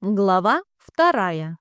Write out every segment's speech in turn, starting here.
Глава вторая.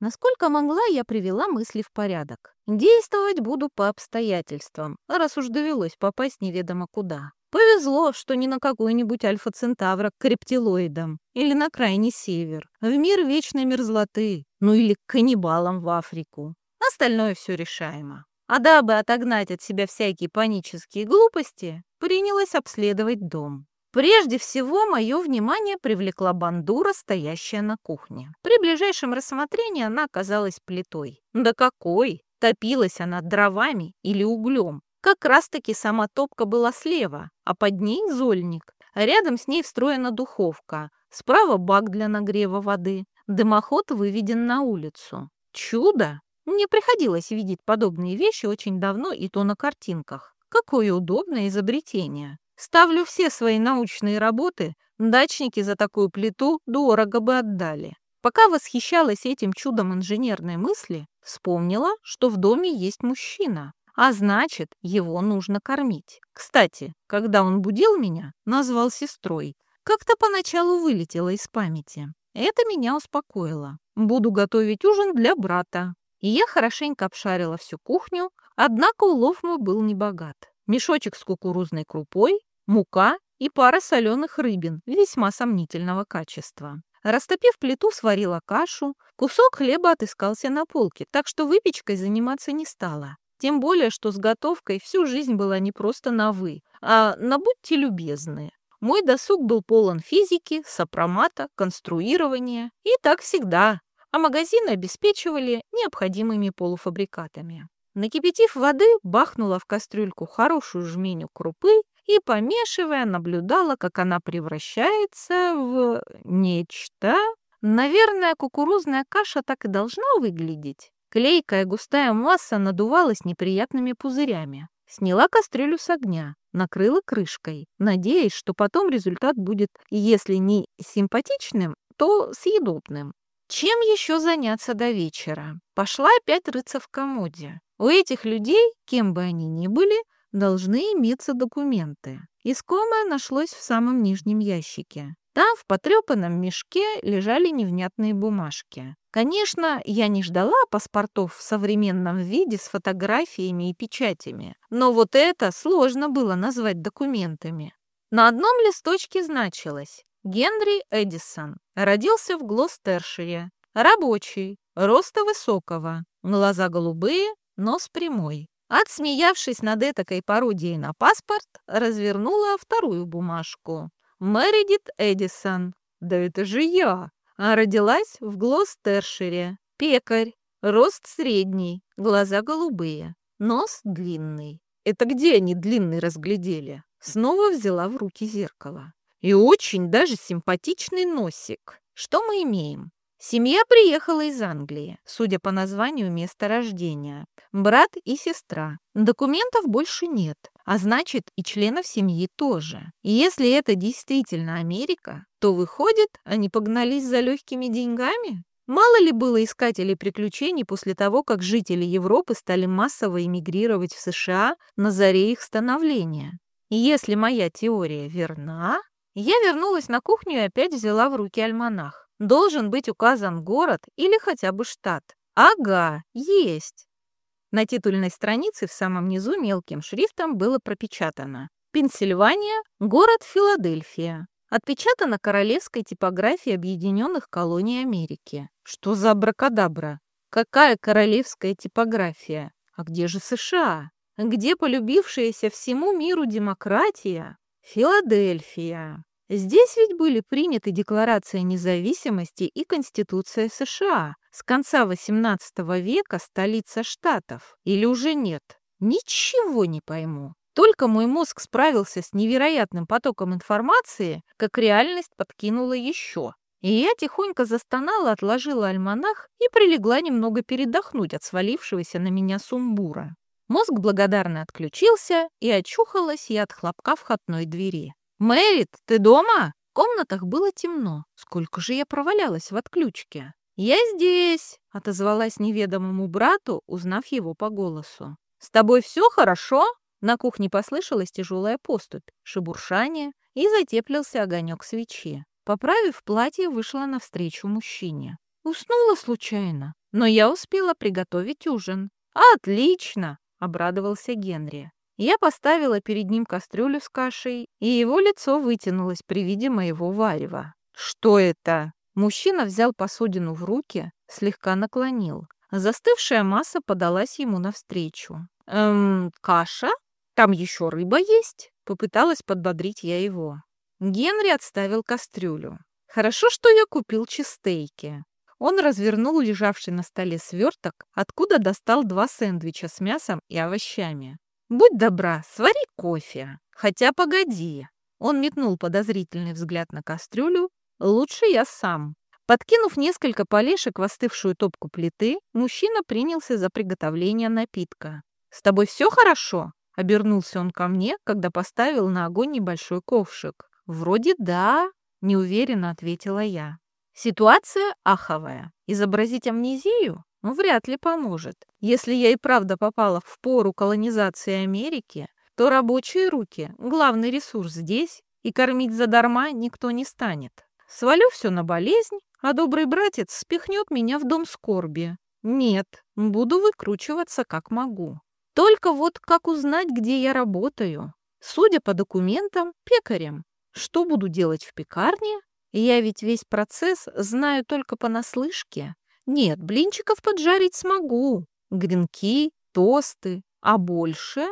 Насколько могла, я привела мысли в порядок. Действовать буду по обстоятельствам, раз уж довелось попасть неведомо куда. Повезло, что не на какой-нибудь альфа-центавра к криптилоидам или на крайний север, в мир вечной мерзлоты, ну или к каннибалам в Африку. Остальное все решаемо. А дабы отогнать от себя всякие панические глупости, принялась обследовать дом. Прежде всего, мое внимание привлекла бандура, стоящая на кухне. При ближайшем рассмотрении она оказалась плитой. Да какой! Топилась она дровами или углем. Как раз-таки сама топка была слева, а под ней зольник. Рядом с ней встроена духовка. Справа бак для нагрева воды. Дымоход выведен на улицу. Чудо! Мне приходилось видеть подобные вещи очень давно и то на картинках. Какое удобное изобретение! Ставлю все свои научные работы, дачники за такую плиту дорого бы отдали. Пока восхищалась этим чудом инженерной мысли, вспомнила, что в доме есть мужчина, а значит, его нужно кормить. Кстати, когда он будил меня, назвал сестрой. Как-то поначалу вылетело из памяти. Это меня успокоило. Буду готовить ужин для брата. И я хорошенько обшарила всю кухню, однако улов мой был небогат. Мешочек с кукурузной крупой, мука и пара соленых рыбин весьма сомнительного качества. Растопив плиту, сварила кашу, кусок хлеба отыскался на полке, так что выпечкой заниматься не стала. Тем более, что с готовкой всю жизнь была не просто на «вы», а на «будьте любезны». Мой досуг был полон физики, сопромата, конструирования. И так всегда. А магазины обеспечивали необходимыми полуфабрикатами. Накипятив воды, бахнула в кастрюльку хорошую жменю крупы и, помешивая, наблюдала, как она превращается в нечто. Наверное, кукурузная каша так и должна выглядеть. Клейкая густая масса надувалась неприятными пузырями. Сняла кастрюлю с огня, накрыла крышкой, надеясь, что потом результат будет, если не симпатичным, то съедобным. Чем еще заняться до вечера? Пошла опять рыться в комоде. У этих людей, кем бы они ни были, должны иметься документы. Искомое нашлось в самом нижнем ящике. Там в потрепанном мешке лежали невнятные бумажки. Конечно, я не ждала паспортов в современном виде с фотографиями и печатями, но вот это сложно было назвать документами. На одном листочке значилось «Генри Эдисон. Родился в Глостершире. Рабочий. Роста высокого. Глаза голубые, нос прямой. Отсмеявшись над этакой пародией на паспорт, развернула вторую бумажку. Мэридит Эдисон. Да это же я. А родилась в Глостершире. Пекарь. Рост средний. Глаза голубые. Нос длинный. Это где они длинный разглядели? Снова взяла в руки зеркало. И очень даже симпатичный носик. Что мы имеем? Семья приехала из Англии, судя по названию места рождения. Брат и сестра. Документов больше нет, а значит и членов семьи тоже. И если это действительно Америка, то выходит, они погнались за легкими деньгами? Мало ли было искателей приключений после того, как жители Европы стали массово эмигрировать в США на заре их становления. И если моя теория верна, я вернулась на кухню и опять взяла в руки альманах должен быть указан город или хотя бы штат. Ага, есть. На титульной странице в самом низу мелким шрифтом было пропечатано «Пенсильвания, город Филадельфия». Отпечатано королевской типографией Объединенных колоний Америки. Что за абракадабра? Какая королевская типография? А где же США? Где полюбившаяся всему миру демократия? Филадельфия. Здесь ведь были приняты Декларация независимости и Конституция США. С конца XVIII века столица штатов. Или уже нет? Ничего не пойму. Только мой мозг справился с невероятным потоком информации, как реальность подкинула еще. И я тихонько застонала, отложила альманах и прилегла немного передохнуть от свалившегося на меня сумбура. Мозг благодарно отключился, и очухалась я от хлопка входной двери. «Мэрит, ты дома?» В комнатах было темно. Сколько же я провалялась в отключке? «Я здесь!» — отозвалась неведомому брату, узнав его по голосу. «С тобой все хорошо?» На кухне послышалась тяжелая поступь, шебуршание, и затеплился огонек свечи. поправив платье, вышла навстречу мужчине. Уснула случайно, но я успела приготовить ужин. «Отлично!» — обрадовался Генри. Я поставила перед ним кастрюлю с кашей, и его лицо вытянулось при виде моего варева. «Что это?» Мужчина взял посудину в руки, слегка наклонил. Застывшая масса подалась ему навстречу. «Эм, каша? Там еще рыба есть?» Попыталась подбодрить я его. Генри отставил кастрюлю. «Хорошо, что я купил чистейки. Он развернул лежавший на столе сверток, откуда достал два сэндвича с мясом и овощами. «Будь добра, свари кофе. Хотя погоди». Он метнул подозрительный взгляд на кастрюлю. «Лучше я сам». Подкинув несколько полешек в остывшую топку плиты, мужчина принялся за приготовление напитка. «С тобой все хорошо?» — обернулся он ко мне, когда поставил на огонь небольшой ковшик. «Вроде да», — неуверенно ответила я. Ситуация аховая. Изобразить амнезию? Вряд ли поможет. Если я и правда попала в пору колонизации Америки, то рабочие руки – главный ресурс здесь, и кормить задарма никто не станет. Свалю все на болезнь, а добрый братец спихнет меня в дом скорби. Нет, буду выкручиваться как могу. Только вот как узнать, где я работаю? Судя по документам, пекарем. Что буду делать в пекарне? Я ведь весь процесс знаю только понаслышке. Нет, блинчиков поджарить смогу. Гренки, тосты. А больше?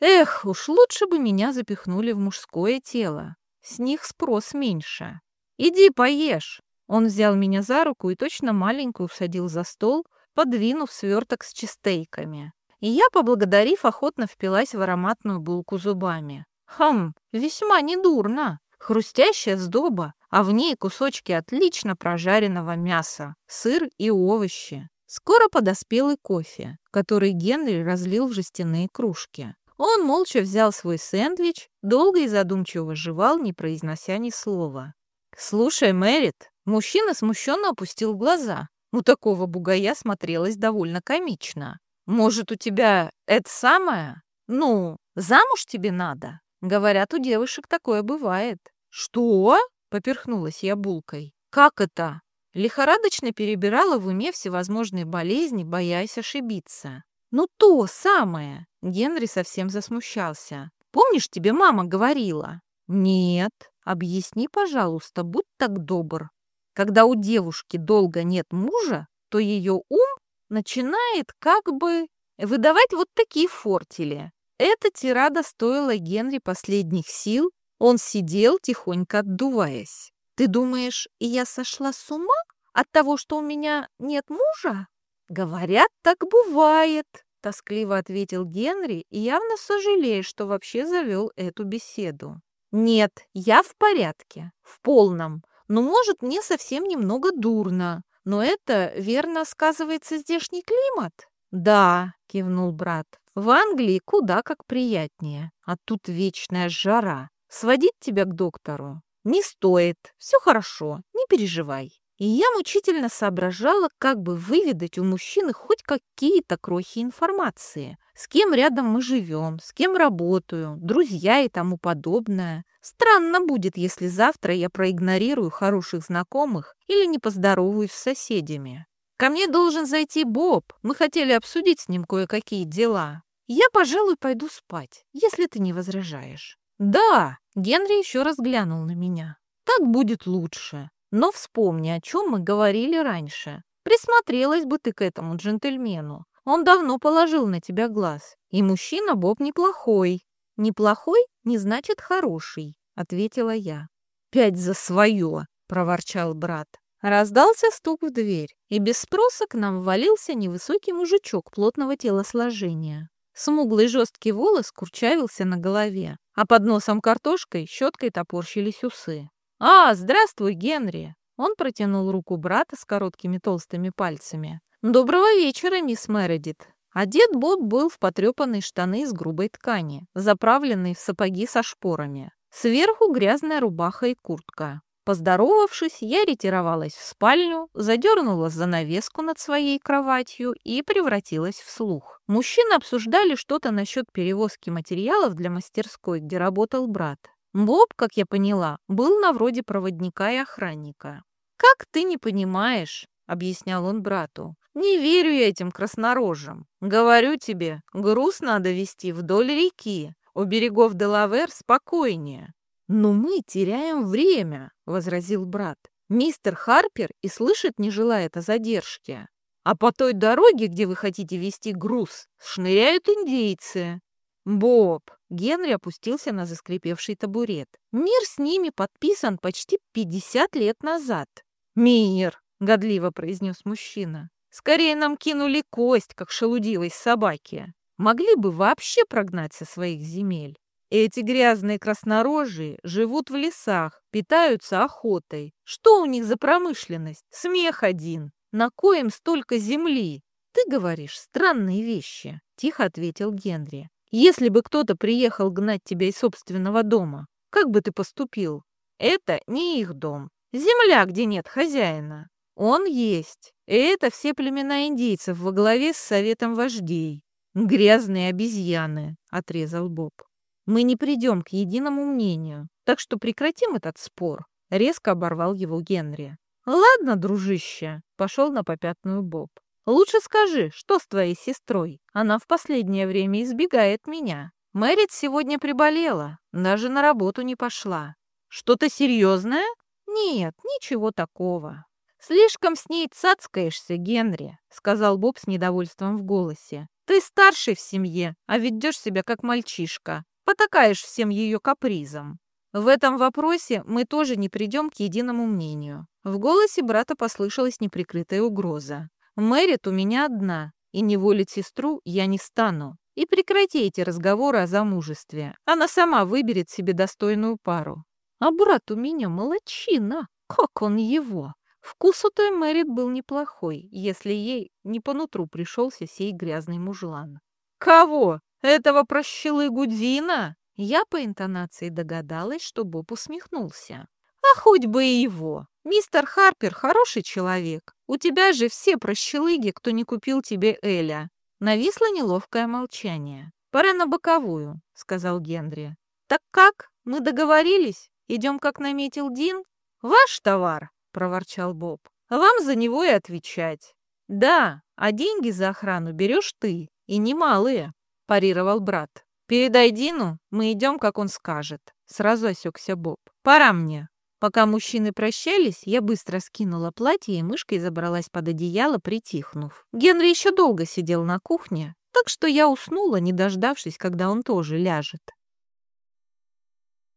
Эх, уж лучше бы меня запихнули в мужское тело. С них спрос меньше. Иди поешь. Он взял меня за руку и точно маленькую всадил за стол, подвинув сверток с чистейками. И я, поблагодарив, охотно впилась в ароматную булку зубами. Хм, весьма недурно. Хрустящая сдоба, а в ней кусочки отлично прожаренного мяса, сыр и овощи. Скоро подоспел и кофе, который Генри разлил в жестяные кружки. Он молча взял свой сэндвич, долго и задумчиво жевал, не произнося ни слова. «Слушай, Мэрит!» Мужчина смущенно опустил глаза. У такого бугая смотрелось довольно комично. «Может, у тебя это самое? Ну, замуж тебе надо?» Говорят, у девушек такое бывает. «Что?» Поперхнулась я булкой. «Как это?» Лихорадочно перебирала в уме всевозможные болезни, боясь ошибиться. «Ну то самое!» Генри совсем засмущался. «Помнишь, тебе мама говорила?» «Нет. Объясни, пожалуйста, будь так добр. Когда у девушки долго нет мужа, то ее ум начинает как бы выдавать вот такие фортили. Эта тирада стоила Генри последних сил он сидел, тихонько отдуваясь. «Ты думаешь, я сошла с ума от того, что у меня нет мужа?» «Говорят, так бывает», — тоскливо ответил Генри, и явно сожалея, что вообще завел эту беседу. «Нет, я в порядке, в полном. Но, может, мне совсем немного дурно. Но это, верно, сказывается здешний климат?» «Да», — кивнул брат, — «в Англии куда как приятнее, а тут вечная жара. Сводить тебя к доктору? Не стоит. Все хорошо, не переживай. И я мучительно соображала, как бы выведать у мужчины хоть какие-то крохи информации. С кем рядом мы живем, с кем работаю, друзья и тому подобное. Странно будет, если завтра я проигнорирую хороших знакомых или не поздороваюсь с соседями. Ко мне должен зайти Боб. Мы хотели обсудить с ним кое-какие дела. Я, пожалуй, пойду спать, если ты не возражаешь. «Да!» — Генри еще раз глянул на меня. «Так будет лучше. Но вспомни, о чем мы говорили раньше. Присмотрелась бы ты к этому джентльмену. Он давно положил на тебя глаз. И мужчина Боб неплохой. Неплохой не значит хороший», — ответила я. «Пять за свое!» — проворчал брат. Раздался стук в дверь, и без спроса к нам ввалился невысокий мужичок плотного телосложения. Смуглый жесткий волос курчавился на голове, а под носом картошкой щеткой топорщились усы. «А, здравствуй, Генри!» Он протянул руку брата с короткими толстыми пальцами. «Доброго вечера, мисс Мередит!» Одет Боб был в потрепанные штаны из грубой ткани, заправленные в сапоги со шпорами. Сверху грязная рубаха и куртка. Поздоровавшись, я ретировалась в спальню, задернула занавеску над своей кроватью и превратилась в слух. Мужчины обсуждали что-то насчет перевозки материалов для мастерской, где работал брат. Боб, как я поняла, был на вроде проводника и охранника. «Как ты не понимаешь?» — объяснял он брату. «Не верю я этим краснорожим. Говорю тебе, груз надо вести вдоль реки. У берегов Делавер спокойнее». «Но мы теряем время», — возразил брат. «Мистер Харпер и слышать не желает о задержке. А по той дороге, где вы хотите вести груз, шныряют индейцы». «Боб!» — Генри опустился на заскрипевший табурет. «Мир с ними подписан почти пятьдесят лет назад». «Мир!» — годливо произнес мужчина. «Скорее нам кинули кость, как шелудивой собаке. Могли бы вообще прогнать со своих земель. Эти грязные краснорожие живут в лесах, питаются охотой. Что у них за промышленность? Смех один. На коем столько земли? Ты говоришь странные вещи, тихо ответил Генри. Если бы кто-то приехал гнать тебя из собственного дома, как бы ты поступил? Это не их дом. Земля, где нет хозяина. Он есть. И это все племена индейцев во главе с советом вождей. Грязные обезьяны, отрезал Боб. Мы не придем к единому мнению, так что прекратим этот спор. Резко оборвал его Генри. «Ладно, дружище», — пошел на попятную Боб. Лучше скажи, что с твоей сестрой? Она в последнее время избегает меня. Мэрит сегодня приболела, даже на работу не пошла. Что-то серьезное? Нет, ничего такого. Слишком с ней цацкаешься, Генри, сказал Боб с недовольством в голосе. Ты старший в семье, а ведешь себя как мальчишка. Потакаешь всем ее капризом. В этом вопросе мы тоже не придем к единому мнению. В голосе брата послышалась неприкрытая угроза. Мэрит у меня одна, и неволить сестру я не стану. И прекрати эти разговоры о замужестве. Она сама выберет себе достойную пару. А брат у меня молочина. Как он его? Вкус у той Мэрит был неплохой, если ей не по нутру пришелся сей грязный мужлан. «Кого? Этого прощелыгу Дина?» Я по интонации догадалась, что Боб усмехнулся. «А хоть бы и его. «Мистер Харпер хороший человек. У тебя же все прощелыги, кто не купил тебе Эля». Нависло неловкое молчание. «Пора на боковую», — сказал Генри. «Так как? Мы договорились? Идем, как наметил Дин?» «Ваш товар», — проворчал Боб. «Вам за него и отвечать». «Да, а деньги за охрану берешь ты, и немалые», — парировал брат. «Передай Дину, мы идем, как он скажет», — сразу осекся Боб. «Пора мне». Пока мужчины прощались, я быстро скинула платье и мышкой забралась под одеяло, притихнув. Генри еще долго сидел на кухне, так что я уснула, не дождавшись, когда он тоже ляжет.